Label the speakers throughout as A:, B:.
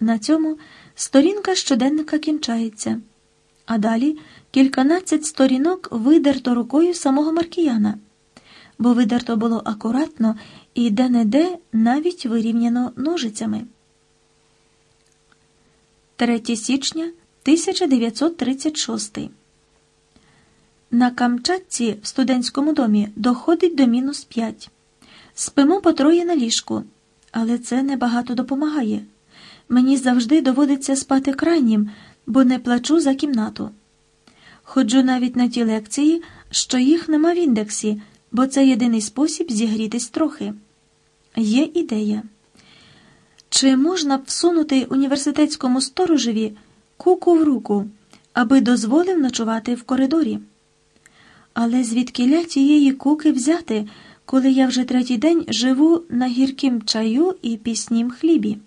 A: На цьому сторінка щоденника кінчається, а далі кільканадцять сторінок видерто рукою самого Маркіяна, бо видерто було акуратно і де-не-де навіть вирівняно ножицями. 3 січня 1936 На Камчатці в студентському домі доходить до мінус 5. Спимо по троє на ліжку, але це небагато допомагає. Мені завжди доводиться спати крайнім, бо не плачу за кімнату. Ходжу навіть на ті лекції, що їх нема в індексі, бо це єдиний спосіб зігрітись трохи. Є ідея. Чи можна б всунути університетському сторожеві куку в руку, аби дозволив ночувати в коридорі? Але звідкиля тієї куки взяти, коли я вже третій день живу на гіркім чаю і піснім хлібі?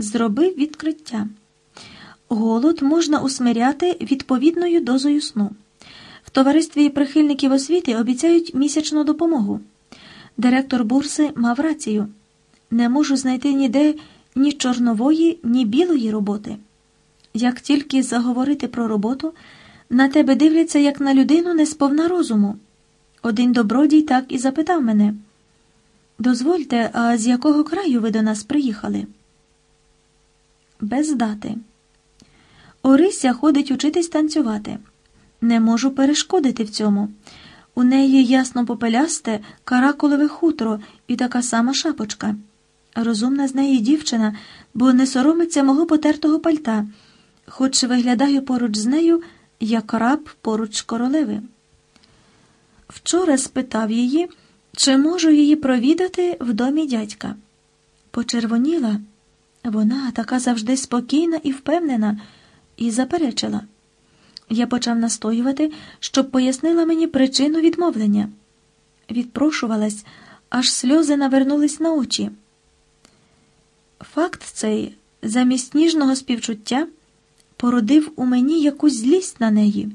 A: Зробив відкриття. Голод можна усмиряти відповідною дозою сну. В товаристві прихильників освіти обіцяють місячну допомогу. Директор бурси мав рацію не можу знайти ніде ні чорнової, ні білої роботи. Як тільки заговорити про роботу, на тебе дивляться як на людину не сповна розуму. Один добродій так і запитав мене Дозвольте, а з якого краю ви до нас приїхали? Без дати. Орися ходить учитись танцювати. Не можу перешкодити в цьому. У неї ясно попелясте, каракулеве хутро і така сама шапочка. Розумна з неї дівчина, бо не соромиться мого потертого пальта, хоч виглядаю поруч з нею, як раб поруч королеви. Вчора спитав її, чи можу її провідати в домі дядька. Почервоніла. Вона така завжди спокійна і впевнена, і заперечила. Я почав настоювати, щоб пояснила мені причину відмовлення. Відпрошувалась, аж сльози навернулись на очі. Факт цей, замість ніжного співчуття, породив у мені якусь злість на неї.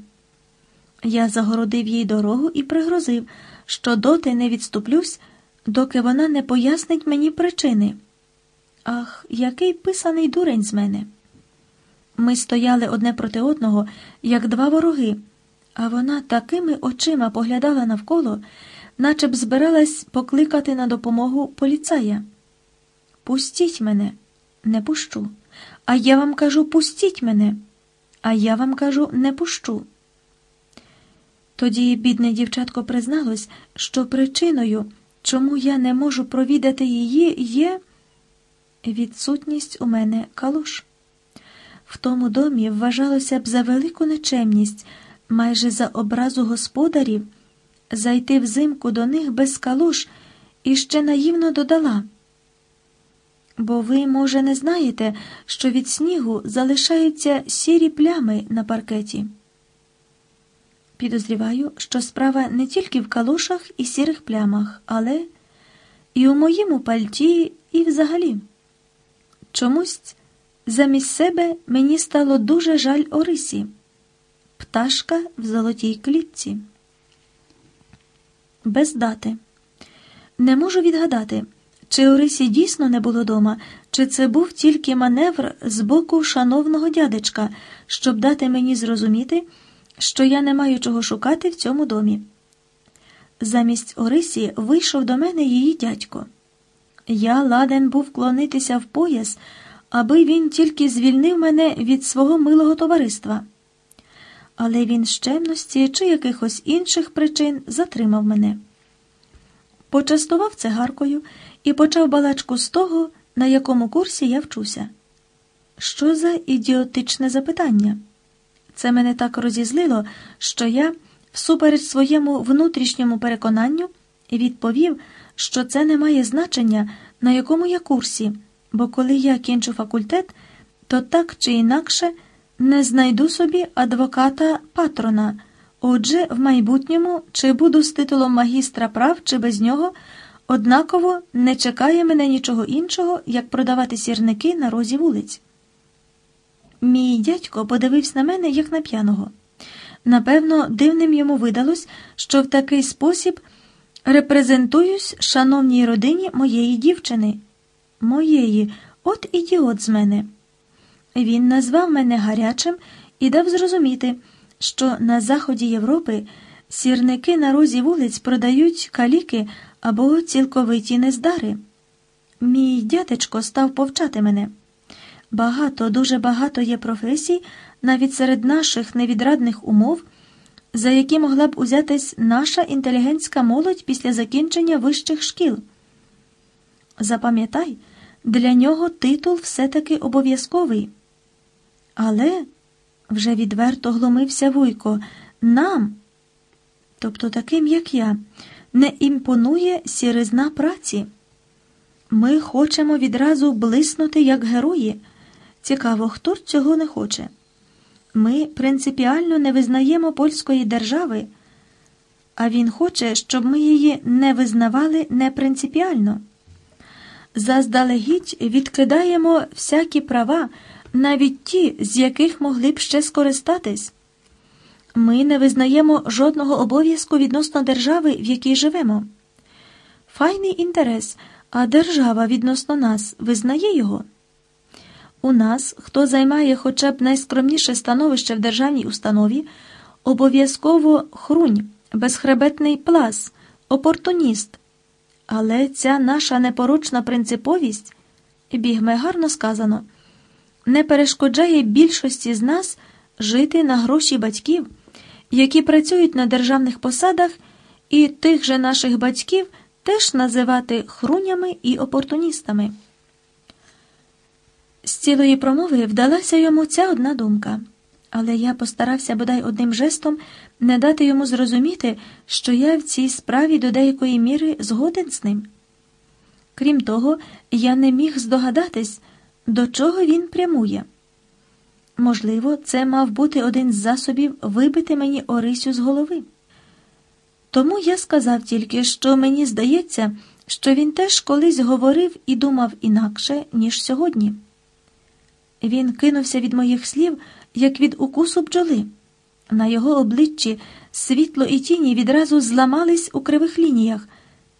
A: Я загородив їй дорогу і пригрозив, що доти не відступлюсь, доки вона не пояснить мені причини. Ах, який писаний дурень з мене. Ми стояли одне проти одного, як два вороги, а вона такими очима поглядала навколо, наче б збиралась покликати на допомогу поліцая. Пустіть мене, не пущу. А я вам кажу, пустіть мене, а я вам кажу, не пущу. Тоді бідне дівчатко призналось, що причиною, чому я не можу провідати її, є відсутність у мене калуш. В тому домі вважалося б за велику нечемність, майже за образу господарів, зайти взимку до них без калуш і ще наївно додала. Бо ви, може, не знаєте, що від снігу залишаються сірі плями на паркеті. Підозріваю, що справа не тільки в калошах і сірих плямах, але і у моєму пальті, і взагалі. Чомусь замість себе мені стало дуже жаль Орисі, пташка в золотій клітці. Без дати. Не можу відгадати. Чи Орисі дійсно не було дома, чи це був тільки маневр з боку шановного дядечка, щоб дати мені зрозуміти, що я не маю чого шукати в цьому домі? Замість Орисі вийшов до мене її дядько. Я ладен був клонитися в пояс, аби він тільки звільнив мене від свого милого товариства. Але він з чемності чи якихось інших причин затримав мене. Почастував цигаркою і почав балачку з того, на якому курсі я вчуся. Що за ідіотичне запитання? Це мене так розізлило, що я, всупереч своєму внутрішньому переконанню, відповів, що це не має значення, на якому я курсі, бо коли я кінчу факультет, то так чи інакше не знайду собі адвоката патрона. Отже, в майбутньому, чи буду з титулом магістра прав, чи без нього. Однаково не чекає мене нічого іншого, як продавати сірники на розі вулиць. Мій дядько подивився на мене, як на п'яного. Напевно, дивним йому видалось, що в такий спосіб репрезентуюсь шановній родині моєї дівчини, моєї, От ідіот з мене. Він назвав мене гарячим і дав зрозуміти, що на заході Європи сірники на розі вулиць продають каліки або цілковиті нездари. Мій дядечко став повчати мене. Багато, дуже багато є професій, навіть серед наших невідрадних умов, за які могла б узятись наша інтелігентська молодь після закінчення вищих шкіл. Запам'ятай, для нього титул все-таки обов'язковий. Але вже відверто глумився Вуйко, нам, тобто таким, як я, не імпонує сіризна праці. Ми хочемо відразу блиснути як герої. Цікаво, хто цього не хоче. Ми принципіально не визнаємо польської держави, а він хоче, щоб ми її не визнавали непринципіально. Заздалегідь відкидаємо всякі права, навіть ті, з яких могли б ще скористатись. Ми не визнаємо жодного обов'язку відносно держави, в якій живемо. Файний інтерес, а держава відносно нас визнає його. У нас, хто займає хоча б найскромніше становище в державній установі, обов'язково хрунь, безхребетний плас, опортуніст. Але ця наша непорочна принциповість, бігме гарно сказано, не перешкоджає більшості з нас жити на гроші батьків, які працюють на державних посадах, і тих же наших батьків теж називати хрунями і опортуністами. З цілої промови вдалася йому ця одна думка, але я постарався бодай одним жестом не дати йому зрозуміти, що я в цій справі до деякої міри згоден з ним. Крім того, я не міг здогадатись, до чого він прямує. Можливо, це мав бути один з засобів вибити мені Орисю з голови. Тому я сказав тільки, що мені здається, що він теж колись говорив і думав інакше, ніж сьогодні. Він кинувся від моїх слів, як від укусу бджоли. На його обличчі світло і тіні відразу зламались у кривих лініях,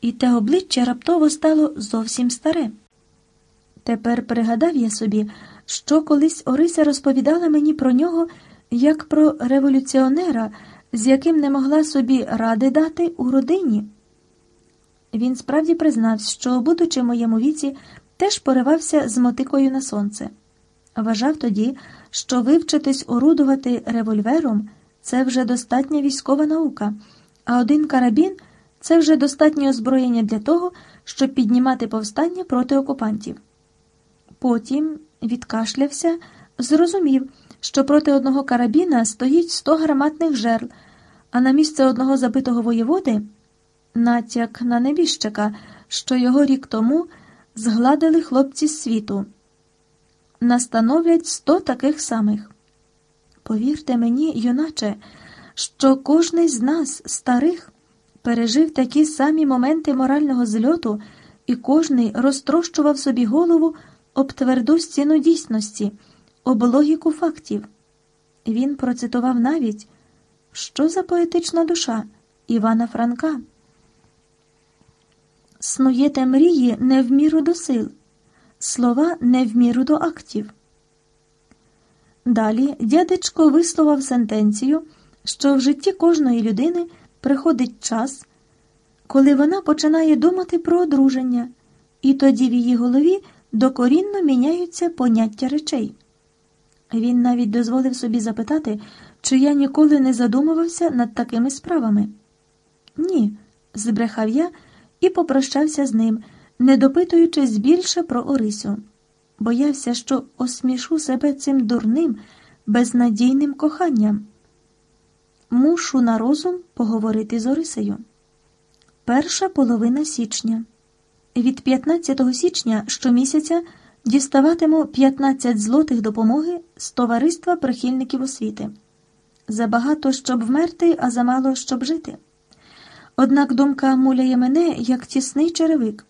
A: і те обличчя раптово стало зовсім старе. Тепер пригадав я собі, що колись Орися розповідала мені про нього як про революціонера, з яким не могла собі ради дати у родині. Він справді признався, що, будучи в моєму віці, теж поривався з мотикою на сонце. Вважав тоді, що вивчитись орудувати револьвером це вже достатня військова наука, а один карабін це вже достатнє озброєння для того, щоб піднімати повстання проти окупантів. Потім відкашлявся, зрозумів, що проти одного карабіна стоїть сто гарматних жерл, а на місце одного забитого воєводи натяк на небіжчика, що його рік тому згладили хлопці з світу настановлять сто таких самих. Повірте мені, юначе, що кожний з нас, старих, пережив такі самі моменти морального зльоту, і кожний розтрощував собі голову об тверду стіну дійсності, об логіку фактів. Він процитував навіть, що за поетична душа Івана Франка. Снуєте мрії не в міру до сил слова не в міру до актів. Далі дядечко висловив сентенцію, що в житті кожної людини приходить час, коли вона починає думати про одруження, і тоді в її голові докорінно міняються поняття речей. Він навіть дозволив собі запитати, чи я ніколи не задумувався над такими справами. Ні, збрехав я і попрощався з ним не допитуючись більше про Орисю, боявся, що осмішу себе цим дурним, безнадійним коханням. Мушу на розум поговорити з Орисею. Перша половина січня. Від 15 січня щомісяця діставатиму 15 злотих допомоги з товариства прихильників освіти. Забагато, щоб вмерти, а замало, щоб жити. Однак думка муляє мене як тісний черевик.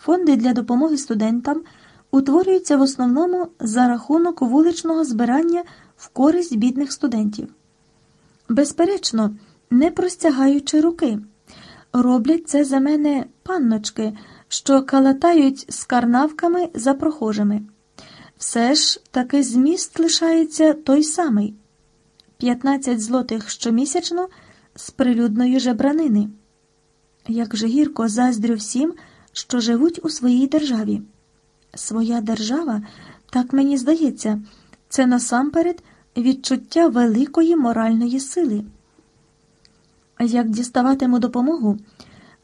A: Фонди для допомоги студентам утворюються в основному за рахунок вуличного збирання в користь бідних студентів. Безперечно, не простягаючи руки. Роблять це за мене панночки, що калатають з карнавками за прохожими. Все ж таки зміст лишається той самий 15 злотих щомісячно з прилюдної жебранини. Як же гірко заздрю всім, що живуть у своїй державі. Своя держава, так мені здається, це насамперед відчуття великої моральної сили. Як діставатиму допомогу,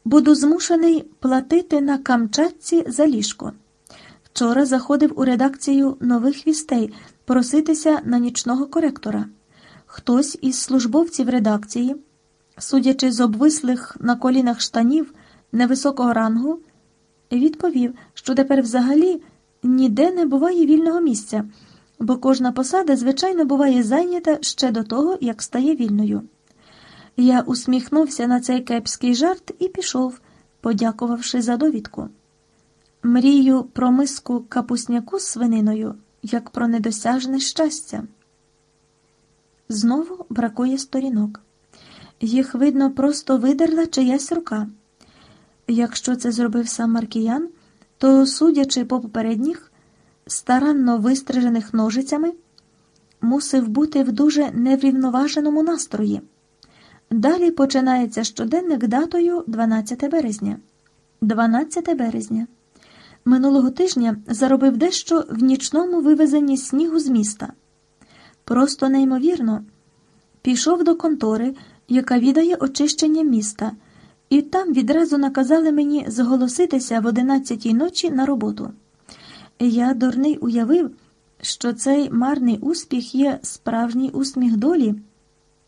A: буду змушений платити на Камчатці за ліжко. Вчора заходив у редакцію нових вістей проситися на нічного коректора. Хтось із службовців редакції, судячи з обвислих на колінах штанів невисокого рангу, відповів, що тепер взагалі ніде не буває вільного місця, бо кожна посада, звичайно, буває зайнята ще до того, як стає вільною. Я усміхнувся на цей кепський жарт і пішов, подякувавши за довідку. Мрію про миску капусняку з свининою, як про недосяжне щастя. Знову бракує сторінок. Їх, видно, просто видерла чиясь рука. Якщо це зробив сам Маркіян, то, судячи по попередніх, старанно вистрижених ножицями, мусив бути в дуже неврівноваженому настрої. Далі починається щоденник датою 12 березня. 12 березня. Минулого тижня заробив дещо в нічному вивезенні снігу з міста. Просто неймовірно. Пішов до контори, яка відає очищення міста, і там відразу наказали мені зголоситися в одинадцятій ночі на роботу. Я дурний уявив, що цей марний успіх є справжній усміх долі,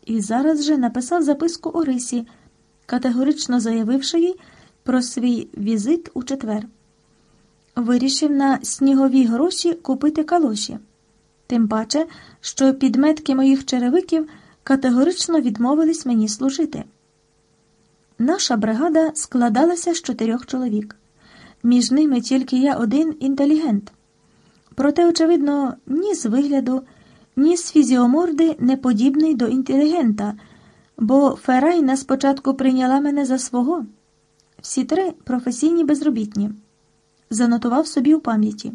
A: і зараз же написав записку Орисі, категорично заявивши їй про свій візит у четвер. Вирішив на снігові гроші купити калоші. Тим паче, що підметки моїх черевиків категорично відмовились мені служити. Наша бригада складалася з чотирьох чоловік. Між ними тільки я один інтелігент. Проте, очевидно, ні з вигляду, ні з фізіоморди не подібний до інтелігента, бо Ферайна спочатку прийняла мене за свого. Всі три професійні безробітні. Занотував собі у пам'яті.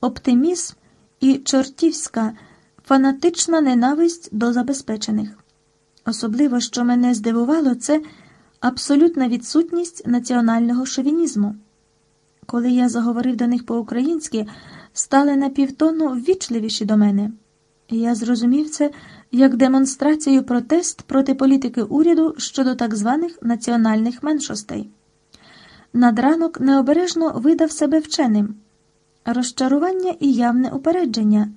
A: Оптимізм і чортівська фанатична ненависть до забезпечених. Особливо, що мене здивувало, це абсолютна відсутність національного шовінізму. Коли я заговорив до них по-українськи, стали на півтону ввічливіші до мене. Я зрозумів це як демонстрацію протест проти політики уряду щодо так званих національних меншостей. Надранок необережно видав себе вченим розчарування і явне упередження.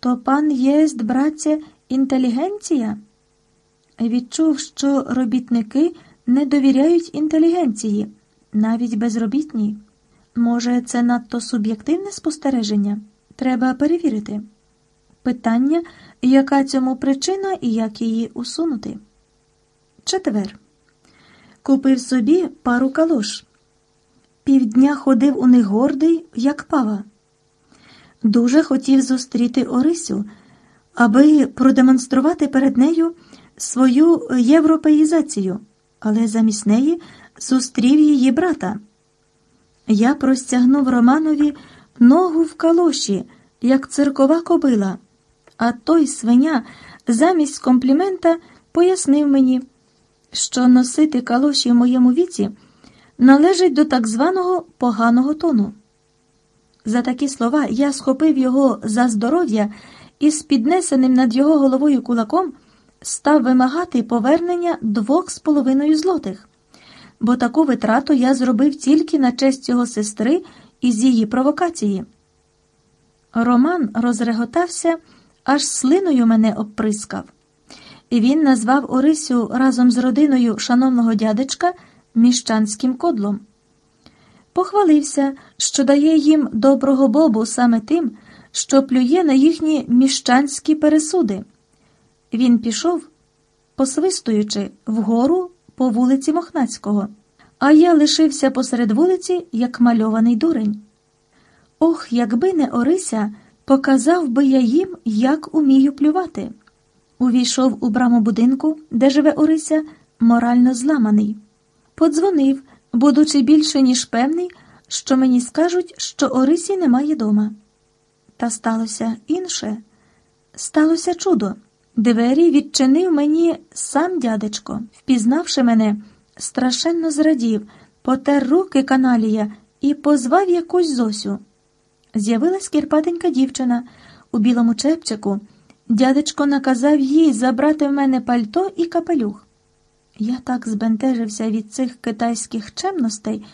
A: То пан єсть, братця, інтелігенція? Відчув, що робітники не довіряють інтелігенції, навіть безробітній. Може, це надто суб'єктивне спостереження? Треба перевірити. Питання, яка цьому причина і як її усунути. Четвер. Купив собі пару калош. Півдня ходив у них гордий, як пава. Дуже хотів зустріти Орисю, аби продемонструвати перед нею свою європеїзацію, але замість неї зустрів її брата. Я простягнув Романові ногу в калоші, як циркова кобила, а той свиня замість комплімента пояснив мені, що носити калоші в моєму віці належить до так званого поганого тону. За такі слова я схопив його за здоров'я і з піднесеним над його головою кулаком став вимагати повернення двох з половиною злотих, бо таку витрату я зробив тільки на честь його сестри із її провокації. Роман розреготався, аж слиною мене обприскав. І він назвав Орисю разом з родиною шановного дядечка міщанським кодлом. Похвалився, що дає їм доброго бобу саме тим, що плює на їхні міщанські пересуди. Він пішов, посвистуючи, вгору по вулиці Мохнацького, а я лишився посеред вулиці, як мальований дурень. Ох, якби не Орися, показав би я їм, як умію плювати. Увійшов у браму будинку, де живе Орися, морально зламаний. Подзвонив, будучи більше, ніж певний, що мені скажуть, що Орисі немає дома. Та сталося інше. Сталося чудо. Двері відчинив мені сам дядечко, впізнавши мене, страшенно зрадів, потер руки каналія і позвав якусь Зосю. З'явилась кірпатенька дівчина у білому чепчику. Дядечко наказав їй забрати в мене пальто і капелюх. Я так збентежився від цих китайських чемностей,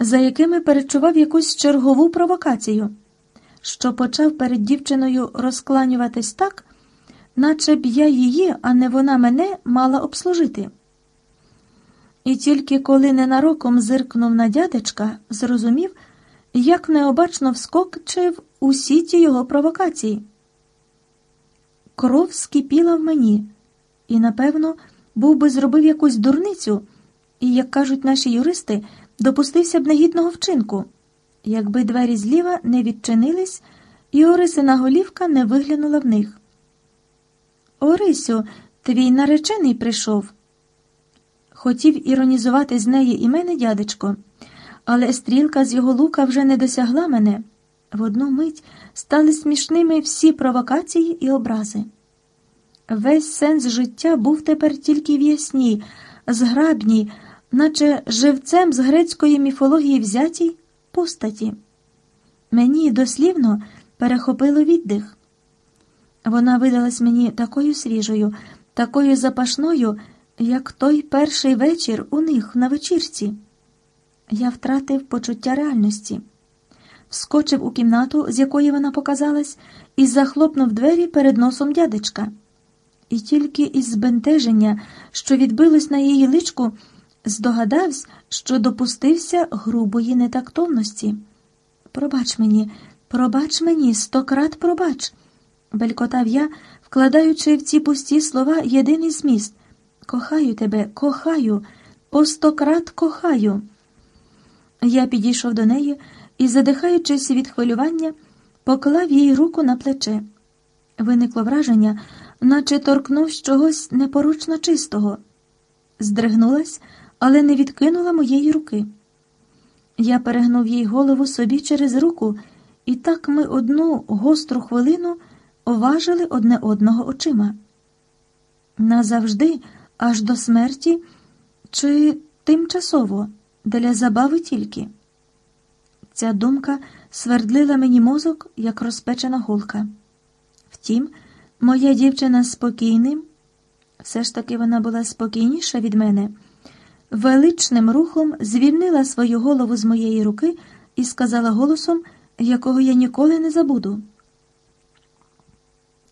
A: за якими перечував якусь чергову провокацію, що почав перед дівчиною розкланюватись так, наче б я її, а не вона мене мала обслужити. І тільки коли ненароком зиркнув на дядечка, зрозумів, як необачно вскокчив усі ті його провокації. Кров скипіла в мені, і, напевно, був би зробив якусь дурницю, і, як кажуть наші юристи, допустився б негідного вчинку, якби двері зліва не відчинились, і Орисина голівка не виглянула в них. Орисю, твій наречений прийшов. Хотів іронізувати з неї і мене дядечко, але стрілка з його лука вже не досягла мене. В одну мить стали смішними всі провокації і образи. Весь сенс життя був тепер тільки в ясній, зграбній, наче живцем з грецької міфології взятій постаті. Мені дослівно перехопило віддих. Вона видалась мені такою свіжою, такою запашною, як той перший вечір у них на вечірці. Я втратив почуття реальності, вскочив у кімнату, з якої вона показалась, і захлопнув двері перед носом дядечка. І тільки із збентеження, що відбилось на її личку, здогадався, що допустився грубої нетактовності. Пробач мені, пробач мені, стократ пробач, белькотав я, вкладаючи в ці пусті слова єдиний зміст. Кохаю тебе, кохаю, по стократ кохаю. Я підійшов до неї і, задихаючись від хвилювання, поклав їй руку на плече. Виникло враження, наче торкнув чогось непоручно чистого. Здригнулась, але не відкинула моєї руки. Я перегнув їй голову собі через руку, і так ми одну гостру хвилину уважили одне одного очима. Назавжди, аж до смерті, чи тимчасово, для забави тільки. Ця думка свердлила мені мозок, як розпечена голка. Втім, моя дівчина спокійним, все ж таки вона була спокійніша від мене, величним рухом звільнила свою голову з моєї руки і сказала голосом, якого я ніколи не забуду.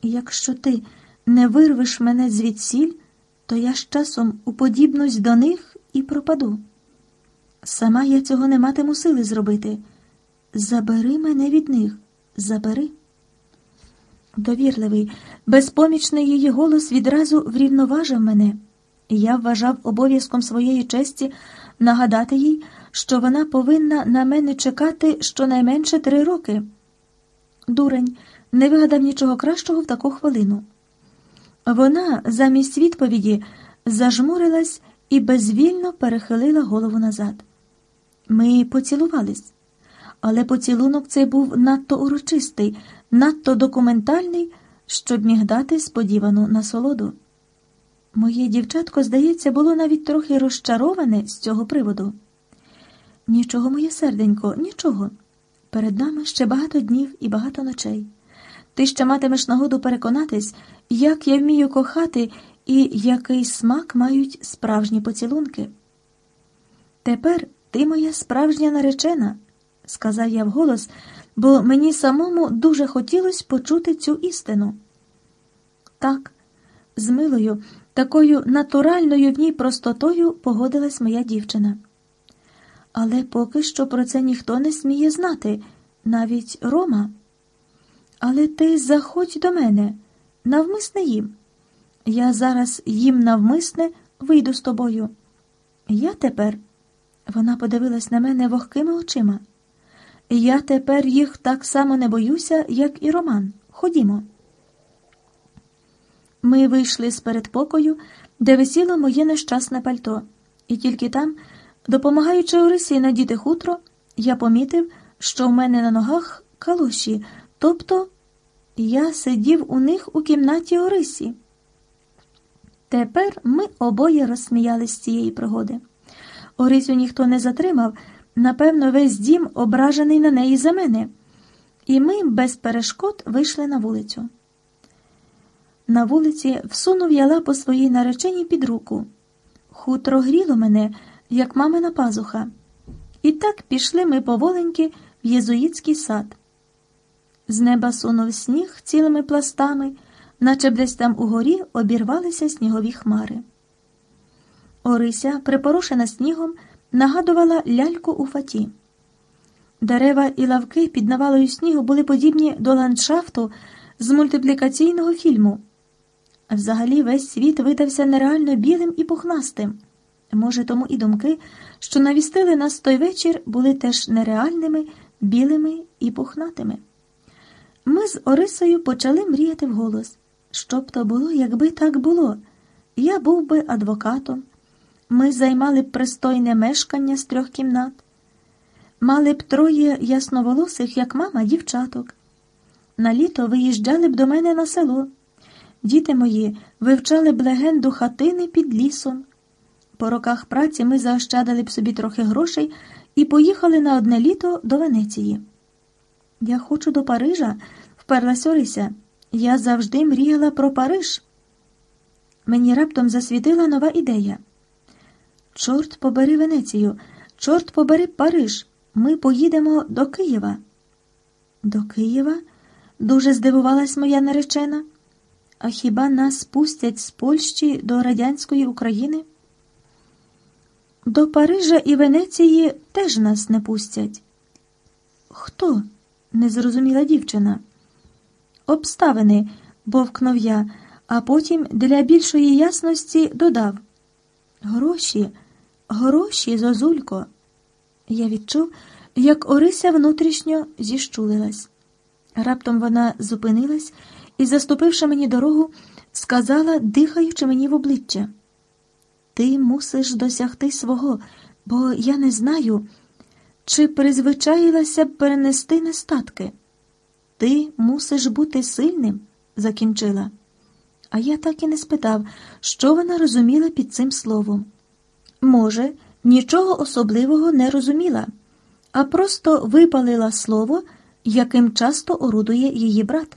A: Якщо ти не вирвеш мене звідсіль, то я з часом уподібнусь до них і пропаду. Сама я цього не матиму сили зробити. Забери мене від них, забери. Довірливий, безпомічний її голос відразу врівноважив мене, я вважав обов'язком своєї честі нагадати їй, що вона повинна на мене чекати щонайменше три роки. Дурень не вигадав нічого кращого в таку хвилину. Вона замість відповіді зажмурилась і безвільно перехилила голову назад. Ми поцілувались, але поцілунок цей був надто урочистий, надто документальний, щоб міг дати сподівану насолоду. Моє дівчатко, здається, було навіть трохи розчароване з цього приводу. Нічого, моє серденько, нічого. Перед нами ще багато днів і багато ночей. Ти ще матимеш нагоду переконатись, як я вмію кохати і який смак мають справжні поцілунки. Тепер ти моя справжня наречена, сказав я вголос, бо мені самому дуже хотілося почути цю істину. Так, з милою, такою натуральною в ній простотою погодилась моя дівчина. Але поки що про це ніхто не сміє знати, навіть Рома. Але ти заходь до мене, навмисне їм. Я зараз їм навмисне вийду з тобою. Я тепер. Вона подивилась на мене вогкими очима. Я тепер їх так само не боюся, як і Роман. Ходімо. Ми вийшли з передпокою, де висіло моє нещасне пальто, і тільки там Допомагаючи Орисі надіти хутро, я помітив, що в мене на ногах калоші, тобто я сидів у них у кімнаті Орисі. Тепер ми обоє розсміялись з цієї пригоди. Орисю ніхто не затримав, напевно, весь дім ображений на неї за мене, і ми без перешкод вийшли на вулицю. На вулиці всунув я лапу своїй нареченій під руку. Хутро гріло мене, як мамина пазуха. І так пішли ми поволеньки в єзуїтський сад. З неба сунув сніг цілими пластами, наче б десь там угорі обірвалися снігові хмари. Орися, припорошена снігом, нагадувала ляльку у фаті. Дерева і лавки під навалою снігу були подібні до ландшафту з мультиплікаційного фільму. Взагалі весь світ видався нереально білим і пухнастим. Може, тому і думки, що навістили нас той вечір, були теж нереальними, білими і пухнатими. Ми з Орисою почали мріяти вголос. Що б то було, якби так було? Я був би адвокатом. Ми займали б пристойне мешкання з трьох кімнат, мали б троє ясноволосих, як мама, дівчаток. На літо виїжджали б до мене на село. Діти мої вивчали б легенду хатини під лісом. По роках праці ми заощадили б собі трохи грошей і поїхали на одне літо до Венеції. Я хочу до Парижа, вперлась Орися. Я завжди мріяла про Париж. Мені раптом засвітила нова ідея. Чорт побери Венецію, чорт побери Париж. Ми поїдемо до Києва. До Києва? Дуже здивувалась моя наречена. А хіба нас пустять з Польщі до радянської України? До Парижа і Венеції теж нас не пустять. Хто? не зрозуміла дівчина. Обставини, бовкнув я, а потім для більшої ясності додав Гроші, гроші, зозулько. Я відчув, як Орися внутрішньо зіщулилась. Раптом вона зупинилась і, заступивши мені дорогу, сказала, дихаючи мені в обличчя. Ти мусиш досягти свого, бо я не знаю, чи призвичаїлася б перенести нестатки. Ти мусиш бути сильним, закінчила. А я так і не спитав, що вона розуміла під цим словом. Може, нічого особливого не розуміла, а просто випалила слово, яким часто орудує її брат.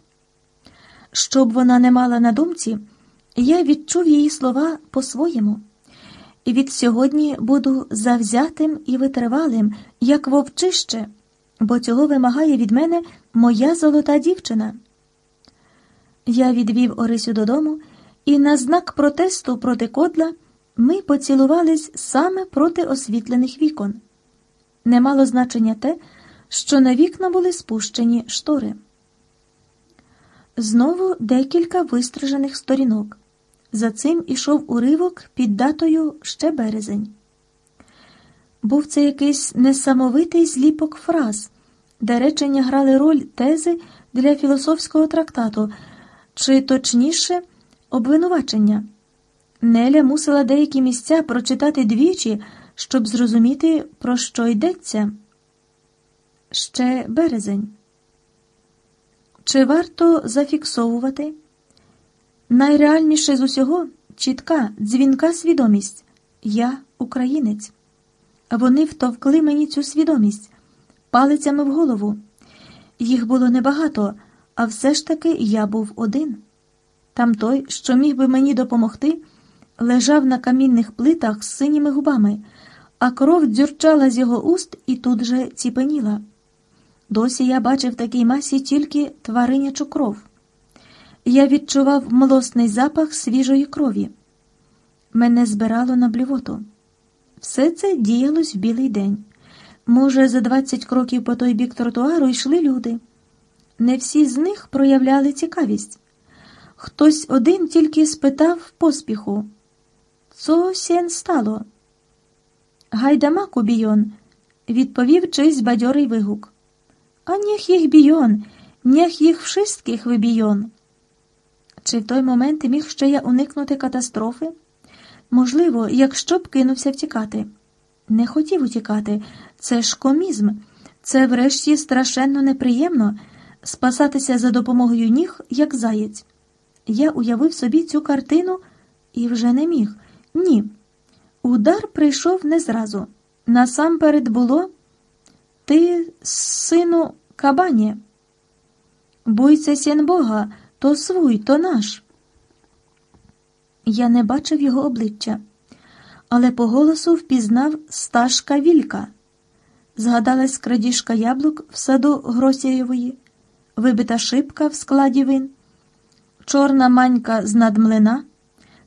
A: Щоб вона не мала на думці, я відчув її слова по-своєму. І від сьогодні буду завзятим і витривалим, як вовчище, бо цього вимагає від мене моя золота дівчина. Я відвів Орисю додому, і на знак протесту проти кодла ми поцілувались саме проти освітлених вікон. Не мало значення те, що на вікна були спущені штори. Знову декілька вистрижених сторінок. За цим ішов уривок під датою ще березень. Був це якийсь несамовитий зліпок фраз, де речення грали роль тези для філософського трактату, чи точніше обвинувачення. Неля мусила деякі місця прочитати двічі, щоб зрозуміти, про що йдеться. Ще березень. Чи варто зафіксовувати? Найреальніше з усього чітка, дзвінка свідомість я українець. Вони втовкли мені цю свідомість палицями в голову. Їх було небагато, а все ж таки я був один. Там той, що міг би мені допомогти, лежав на камінних плитах з синіми губами, а кров дзюрчала з його уст і тут же ціпеніла. Досі я бачив в такій масі тільки тваринячу кров. Я відчував млосний запах свіжої крові. Мене збирало на блювоту. Все це діялось в білий день. Може, за двадцять кроків по той бік тротуару йшли люди. Не всі з них проявляли цікавість. Хтось один тільки спитав в поспіху «Цо сен стало? Гайдамаку бійон, відповів чийсь бадьорий вигук. А ніх їх бійон, ніх їх вшистких вибійон. Чи в той момент міг ще я уникнути катастрофи? Можливо, якщо б кинувся втікати. Не хотів утікати. Це ж комізм. Це, врешті, страшенно неприємно спасатися за допомогою ніг, як заєць. Я уявив собі цю картину і вже не міг. Ні. Удар прийшов не зразу. Насамперед було ти, сину, кабані. Бойся сін Бога, то свой, то наш. Я не бачив його обличчя, але по голосу впізнав сташка Вілька. Згадалась крадіжка яблук в саду Гросієвої, вибита шибка в складі вин, чорна манька з надмлина,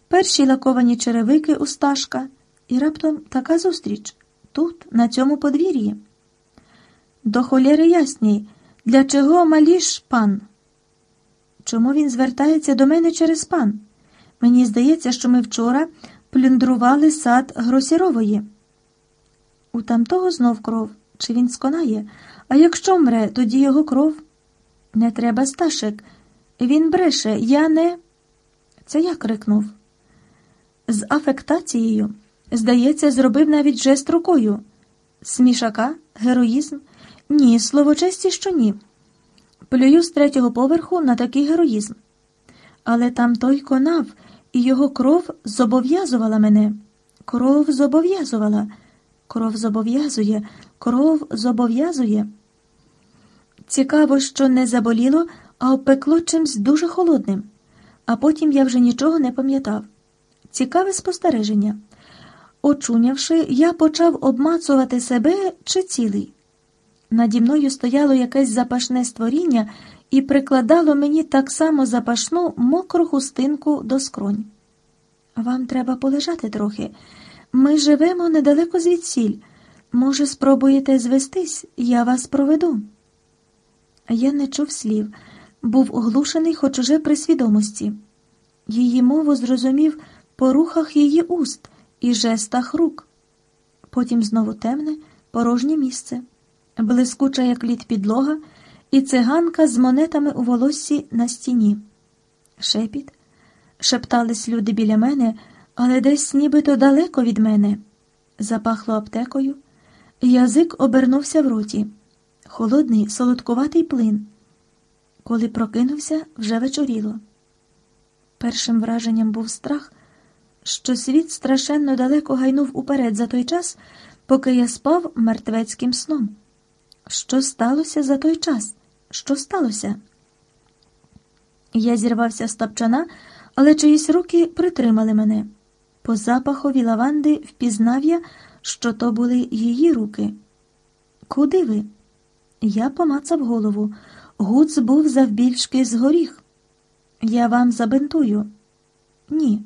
A: перші лаковані черевики у сташка, і раптом така зустріч тут, на цьому подвір'ї. До холєри ясній, для чого маліш пан? Чому він звертається до мене через пан? Мені здається, що ми вчора плюндрували сад Гросірової. У тамтого знов кров. Чи він сконає? А якщо мре, тоді його кров. Не треба, Сташик. Він бреше, я не. Це я крикнув. З афектацією, здається, зробив навіть жест рукою. Смішака, героїзм. Ні, слово честі, що ні. Плюю з третього поверху на такий героїзм. Але там той конав, і його кров зобов'язувала мене. Кров зобов'язувала, кров зобов'язує, кров зобов'язує. Цікаво, що не заболіло, а опекло чимсь дуже холодним. А потім я вже нічого не пам'ятав. Цікаве спостереження. Очунявши, я почав обмацувати себе чи цілий. Наді мною стояло якесь запашне створіння і прикладало мені так само запашну мокру хустинку до скронь. Вам треба полежати трохи. Ми живемо недалеко звідсіль. Може, спробуєте звестись, я вас проведу. Я не чув слів, був оглушений, хоч уже при свідомості. Її мову зрозумів по рухах її уст і жестах рук. Потім знову темне, порожнє місце блискуча, як лід підлога, і циганка з монетами у волоссі на стіні. Шепіт. Шептались люди біля мене, але десь нібито далеко від мене. Запахло аптекою. Язик обернувся в роті. Холодний, солодкуватий плин. Коли прокинувся, вже вечоріло. Першим враженням був страх, що світ страшенно далеко гайнув уперед за той час, поки я спав мертвецьким сном. Що сталося за той час? Що сталося? Я зірвався з тапчана, але чиїсь руки притримали мене. По запахові лаванди впізнав я, що то були її руки. Куди ви? Я помацав голову. Гуц був завбільшки з горіх. Я вам забинтую. Ні.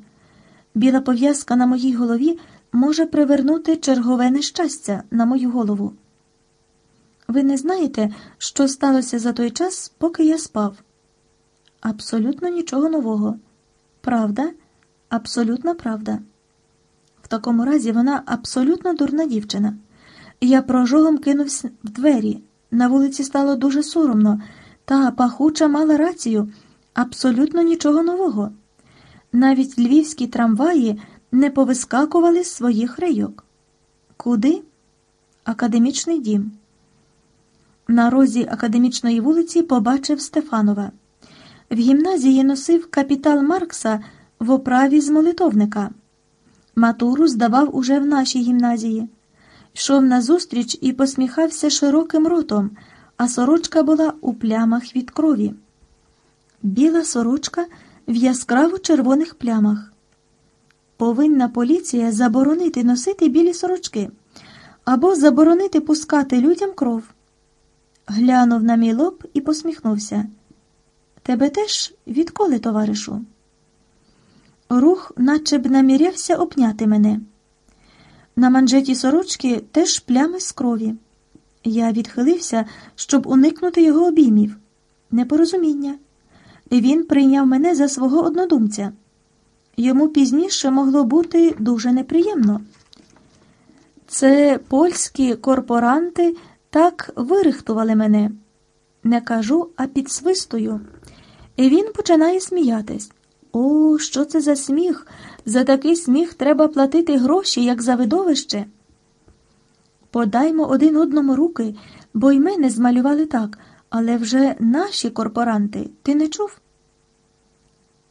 A: Біла пов'язка на моїй голові може привернути чергове нещастя на мою голову. Ви не знаєте, що сталося за той час, поки я спав? Абсолютно нічого нового. Правда? Абсолютна правда. Такому разі вона абсолютно дурна дівчина. Я прожогом кинувся в двері. На вулиці стало дуже соромно, та пахуча мала рацію. Абсолютно нічого нового. Навіть львівські трамваї не повискакували з своїх рейок. Куди? Академічний дім. На розі академічної вулиці побачив Стефанова. В гімназії носив капітал Маркса в оправі з молитовника. Матуру здавав уже в нашій гімназії. Йшов назустріч і посміхався широким ротом, а сорочка була у плямах від крові. Біла сорочка в яскраво червоних плямах. Повинна поліція заборонити носити білі сорочки або заборонити пускати людям кров глянув на мій лоб і посміхнувся. Тебе теж відколи, товаришу? Рух наче б намірявся обняти мене. На манжеті сорочки теж плями з крові. Я відхилився, щоб уникнути його обіймів. Непорозуміння. Він прийняв мене за свого однодумця. Йому пізніше могло бути дуже неприємно. Це польські корпоранти так вирихтували мене. Не кажу, а підсвистую. І він починає сміятись. О, що це за сміх? За такий сміх треба платити гроші, як за видовище. Подаймо один одному руки, бо й ми не змалювали так, але вже наші корпоранти. Ти не чув?